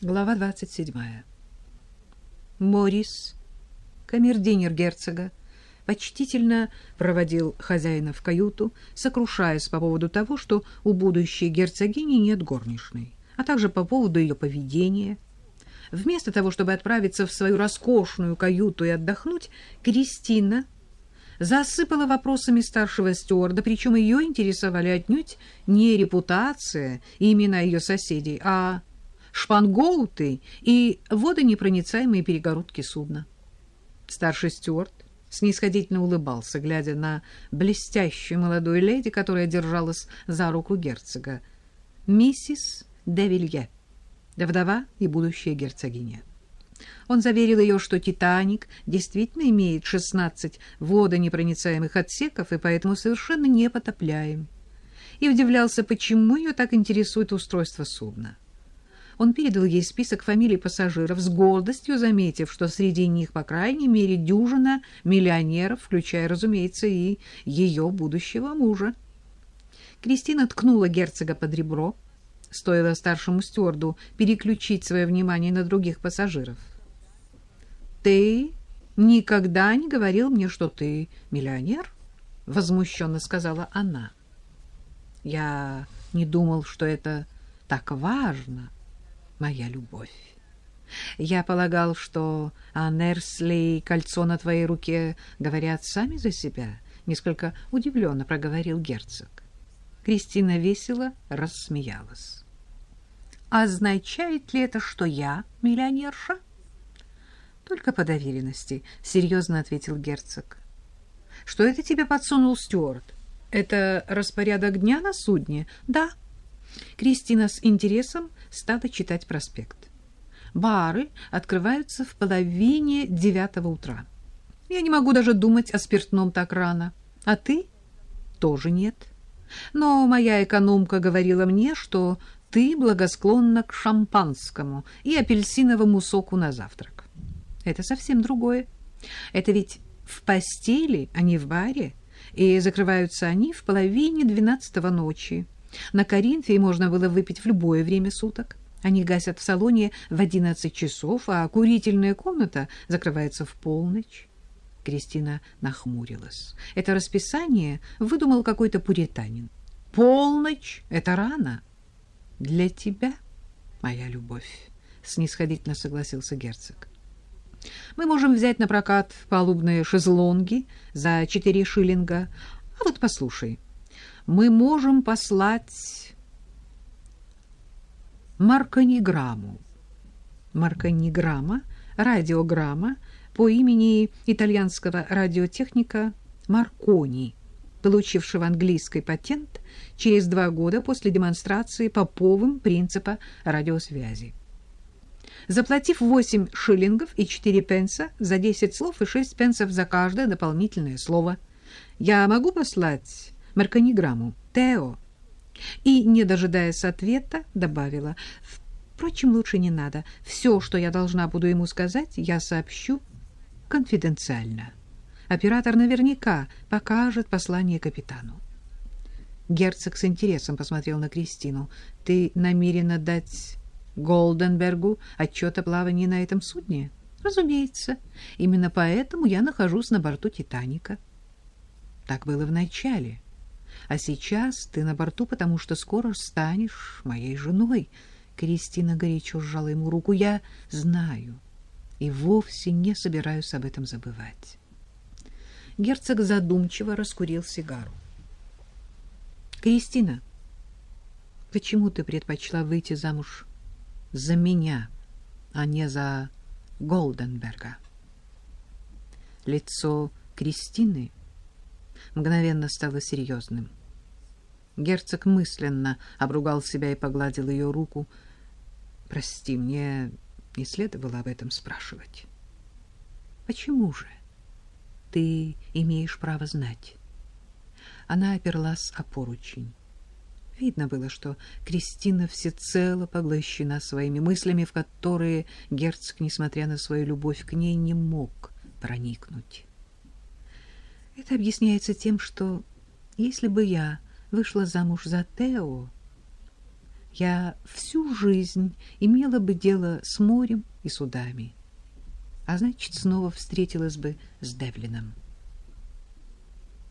Глава 27. Морис, камердинер герцога, почтительно проводил хозяина в каюту, сокрушаясь по поводу того, что у будущей герцогини нет горничной, а также по поводу ее поведения. Вместо того, чтобы отправиться в свою роскошную каюту и отдохнуть, Кристина засыпала вопросами старшего стюарда, причем ее интересовали отнюдь не репутация и имена ее соседей, а шпангоуты и водонепроницаемые перегородки судна. Старший стюард снисходительно улыбался, глядя на блестящую молодую леди, которая держалась за руку герцога. Миссис де Вилье, вдова и будущая герцогиня. Он заверил ее, что «Титаник» действительно имеет 16 водонепроницаемых отсеков и поэтому совершенно непотопляем. И удивлялся, почему ее так интересует устройство судна. Он передал ей список фамилий пассажиров, с гордостью заметив, что среди них, по крайней мере, дюжина миллионеров, включая, разумеется, и ее будущего мужа. Кристина ткнула герцога под ребро, стоило старшему стюарду переключить свое внимание на других пассажиров. «Ты никогда не говорил мне, что ты миллионер?» — возмущенно сказала она. «Я не думал, что это так важно» моя любовь. Я полагал, что Анерсли и кольцо на твоей руке говорят сами за себя, несколько удивленно проговорил герцог. Кристина весело рассмеялась. Означает ли это, что я миллионерша? Только по доверенности, серьезно ответил герцог. Что это тебе подсунул Стюарт? Это распорядок дня на судне? Да. Кристина с интересом стала читать проспект. Бары открываются в половине девятого утра. Я не могу даже думать о спиртном так рано. А ты? Тоже нет. Но моя экономка говорила мне, что ты благосклонна к шампанскому и апельсиновому соку на завтрак. Это совсем другое. Это ведь в постели, а не в баре, и закрываются они в половине двенадцатого ночи. На Коринфе можно было выпить в любое время суток. Они гасят в салоне в одиннадцать часов, а курительная комната закрывается в полночь. Кристина нахмурилась. Это расписание выдумал какой-то пуританин. Полночь — это рано. Для тебя, моя любовь, — снисходительно согласился герцог. Мы можем взять на прокат палубные шезлонги за четыре шиллинга. А вот послушай, мы можем послать маркониграмму. Маркониграмма — радиограмма по имени итальянского радиотехника Маркони, получившего английский патент через два года после демонстрации поповым принципа радиосвязи. Заплатив 8 шиллингов и 4 пенса за 10 слов и 6 пенсов за каждое дополнительное слово, я могу послать маркониграмму «Тео». И, не дожидаясь ответа, добавила, «Впрочем, лучше не надо. Все, что я должна буду ему сказать, я сообщу конфиденциально. Оператор наверняка покажет послание капитану». Герцог с интересом посмотрел на Кристину. «Ты намерена дать Голденбергу отчет о плавании на этом судне?» «Разумеется. Именно поэтому я нахожусь на борту «Титаника». Так было в начале. А сейчас ты на борту, потому что скоро станешь моей женой. Кристина горячо сжала ему руку. Я знаю и вовсе не собираюсь об этом забывать. Герцог задумчиво раскурил сигару. Кристина, почему ты предпочла выйти замуж за меня, а не за Голденберга? Лицо Кристины мгновенно стало серьезным. Герцог мысленно обругал себя и погладил ее руку. «Прости, мне не следовало об этом спрашивать». «Почему же? Ты имеешь право знать». Она оперлась о поручень. Видно было, что Кристина всецело поглощена своими мыслями, в которые герцог, несмотря на свою любовь к ней, не мог проникнуть. Это объясняется тем, что если бы я вышла замуж за Тео, я всю жизнь имела бы дело с морем и судами, а значит, снова встретилась бы с Девлином.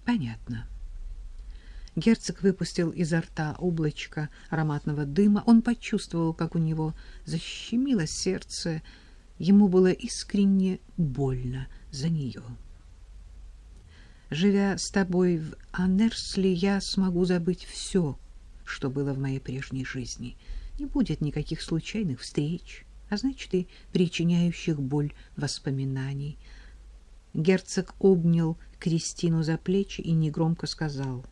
Понятно. Герцог выпустил изо рта облачко ароматного дыма. Он почувствовал, как у него защемило сердце. Ему было искренне больно за нее. Живя с тобой в Анерсли, я смогу забыть все, что было в моей прежней жизни. Не будет никаких случайных встреч, а значит и причиняющих боль воспоминаний. Герцог обнял Кристину за плечи и негромко сказал,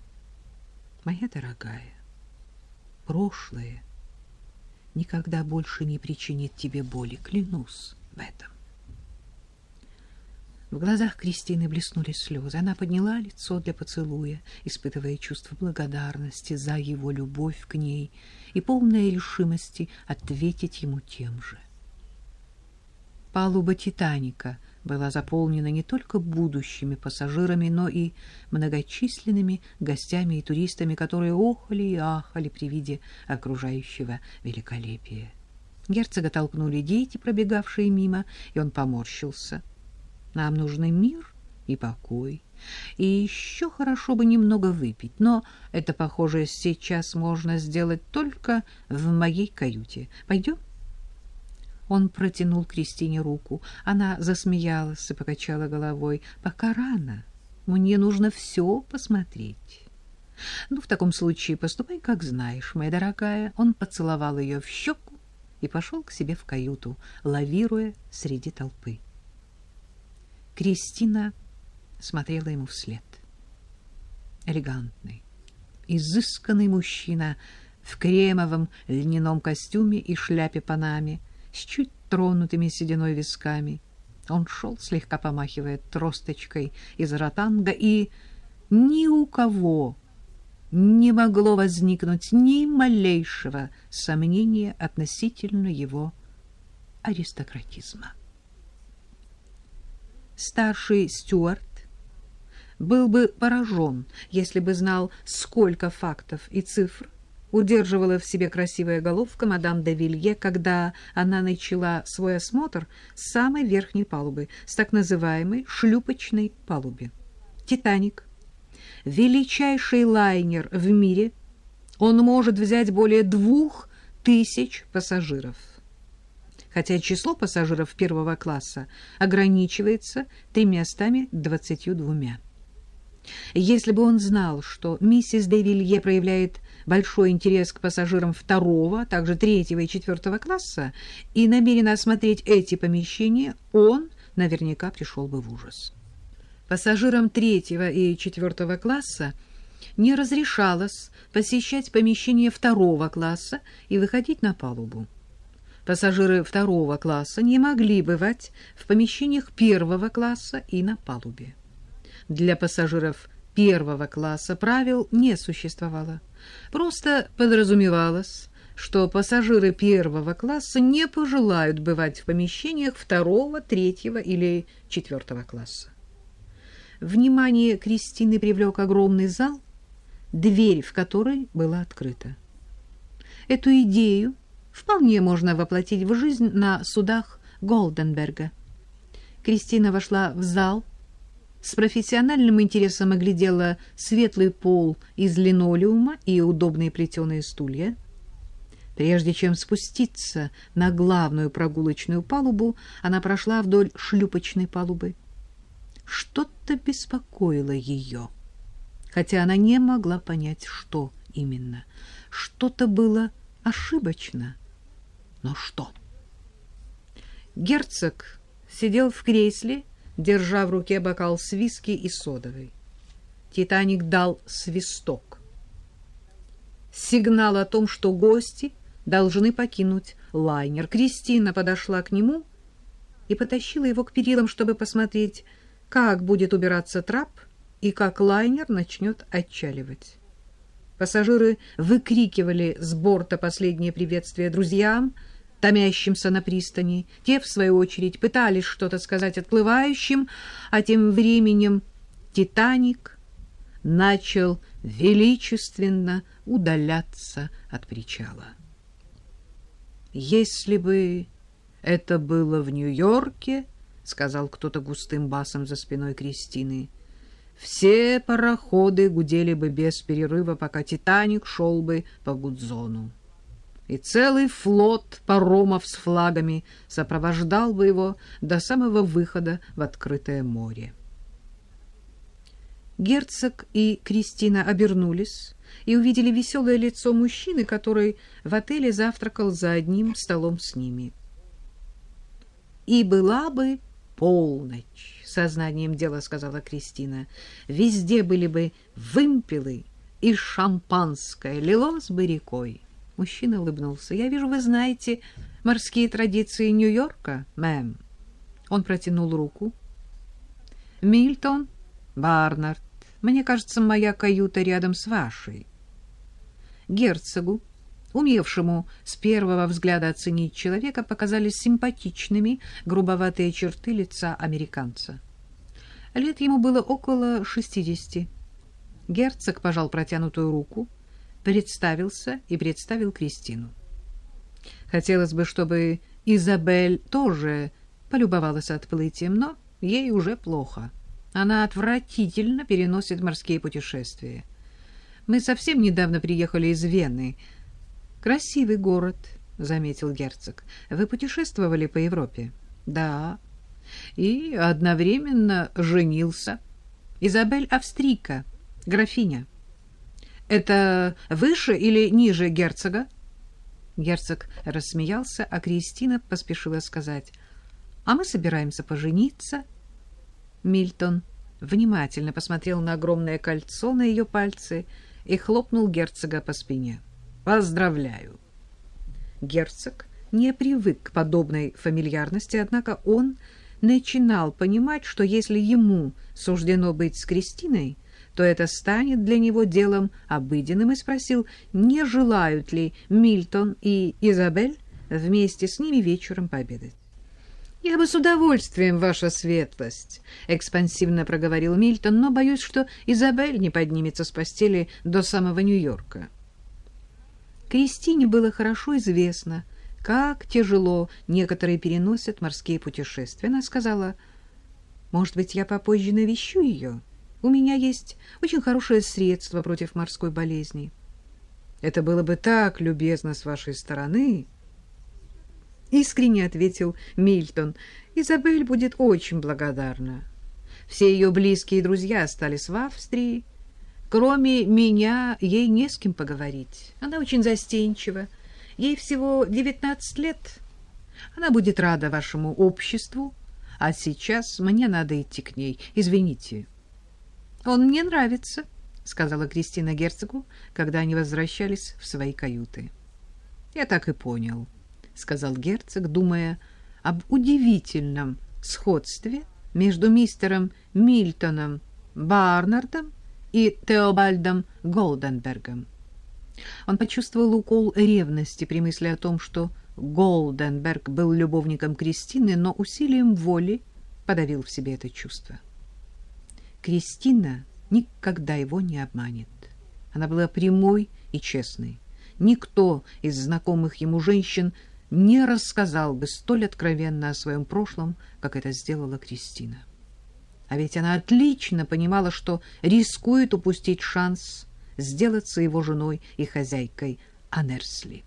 «Моя дорогая, прошлое никогда больше не причинит тебе боли, клянусь в этом». В глазах Кристины блеснули слезы. Она подняла лицо для поцелуя, испытывая чувство благодарности за его любовь к ней и полной решимости ответить ему тем же. Палуба «Титаника» была заполнена не только будущими пассажирами, но и многочисленными гостями и туристами, которые охали и ахали при виде окружающего великолепия. Герцога толкнули дети, пробегавшие мимо, и он поморщился — нам нужны мир и покой. И еще хорошо бы немного выпить, но это, похоже, сейчас можно сделать только в моей каюте. Пойдем? Он протянул Кристине руку. Она засмеялась и покачала головой. Пока рано. Мне нужно все посмотреть. Ну, в таком случае поступай, как знаешь, моя дорогая. Он поцеловал ее в щеку и пошел к себе в каюту, лавируя среди толпы. Кристина смотрела ему вслед. Элегантный, изысканный мужчина в кремовом льняном костюме и шляпе панаме с чуть тронутыми сединой висками. Он шел, слегка помахивая тросточкой из ротанга, и ни у кого не могло возникнуть ни малейшего сомнения относительно его аристократизма старший Стюарт был бы поражен, если бы знал, сколько фактов и цифр удерживала в себе красивая головка мадам де Вилье, когда она начала свой осмотр с самой верхней палубы, с так называемой шлюпочной палубы. «Титаник» — величайший лайнер в мире, он может взять более двух тысяч пассажиров хотя число пассажиров первого класса ограничивается тремястами двадцатью двумя. Если бы он знал, что миссис де проявляет большой интерес к пассажирам второго, также третьего и четвертого класса и намерен осмотреть эти помещения, он наверняка пришел бы в ужас. Пассажирам третьего и четвертого класса не разрешалось посещать помещения второго класса и выходить на палубу. Пассажиры второго класса не могли бывать в помещениях первого класса и на палубе. Для пассажиров первого класса правил не существовало. Просто подразумевалось, что пассажиры первого класса не пожелают бывать в помещениях второго, третьего или четвертого класса. Внимание Кристины привлек огромный зал, дверь в который была открыта. Эту идею вполне можно воплотить в жизнь на судах Голденберга. Кристина вошла в зал, с профессиональным интересом оглядела светлый пол из линолеума и удобные плетеные стулья. Прежде чем спуститься на главную прогулочную палубу, она прошла вдоль шлюпочной палубы. Что-то беспокоило ее, хотя она не могла понять, что именно. Что-то было ошибочно. Но что? Герцог сидел в кресле, держа в руке бокал с виски и содовой. Титаник дал свисток. Сигнал о том, что гости должны покинуть лайнер. Кристина подошла к нему и потащила его к перилам, чтобы посмотреть, как будет убираться трап и как лайнер начнет отчаливать. Пассажиры выкрикивали с борта последнее приветствие друзьям — томящимся на пристани. Те, в свою очередь, пытались что-то сказать отплывающим, а тем временем «Титаник» начал величественно удаляться от причала. Если бы это было в Нью-Йорке, — сказал кто-то густым басом за спиной Кристины, — все пароходы гудели бы без перерыва, пока «Титаник» шел бы по Гудзону. И целый флот паромов с флагами сопровождал бы его до самого выхода в открытое море. Герцог и Кристина обернулись и увидели веселое лицо мужчины, который в отеле завтракал за одним столом с ними. «И была бы полночь», — сознанием дела сказала Кристина. «Везде были бы вымпелы, и шампанское лилось бы рекой». Мужчина улыбнулся. «Я вижу, вы знаете морские традиции Нью-Йорка, мэм». Он протянул руку. «Мильтон, Барнард, мне кажется, моя каюта рядом с вашей. Герцогу, умевшему с первого взгляда оценить человека, показались симпатичными грубоватые черты лица американца. Лет ему было около шестидесяти. Герцог пожал протянутую руку, представился и представил Кристину. Хотелось бы, чтобы Изабель тоже полюбовалась отплытием, но ей уже плохо. Она отвратительно переносит морские путешествия. Мы совсем недавно приехали из Вены. Красивый город, заметил герцог. Вы путешествовали по Европе? Да. И одновременно женился. Изабель Австрийка, графиня. Это выше или ниже герцога? Герцог рассмеялся, а Кристина поспешила сказать: "А мы собираемся пожениться". Мильтон внимательно посмотрел на огромное кольцо на ее пальце и хлопнул герцога по спине. «Поздравляю!» Герцог не привык к подобной фамильярности, однако он начинал понимать, что если ему суждено быть с Кристиной, то это станет для него делом обыденным, и спросил, не желают ли Мильтон и Изабель вместе с ними вечером пообедать. «Я бы с удовольствием, ваша светлость», — экспансивно проговорил Мильтон, «но боюсь, что Изабель не поднимется с постели до самого Нью-Йорка». Кристине было хорошо известно, как тяжело некоторые переносят морские путешествия. Она сказала, «Может быть, я попозже навещу ее? У меня есть очень хорошее средство против морской болезни». «Это было бы так любезно с вашей стороны», — искренне ответил Мильтон. «Изабель будет очень благодарна. Все ее близкие друзья остались в Австрии. Кроме меня, ей не с кем поговорить. Она очень застенчива. Ей всего девятнадцать лет. Она будет рада вашему обществу. А сейчас мне надо идти к ней. Извините». «Он мне нравится», — сказала Кристина герцогу, когда они возвращались в свои каюты. «Я так и понял». — сказал герцог, думая об удивительном сходстве между мистером Мильтоном Барнардом и Теобальдом Голденбергом. Он почувствовал укол ревности при мысли о том, что Голденберг был любовником Кристины, но усилием воли подавил в себе это чувство. Кристина никогда его не обманет. Она была прямой и честной. Никто из знакомых ему женщин не рассказал бы столь откровенно о своем прошлом, как это сделала Кристина. А ведь она отлично понимала, что рискует упустить шанс сделаться его женой и хозяйкой Анерсли.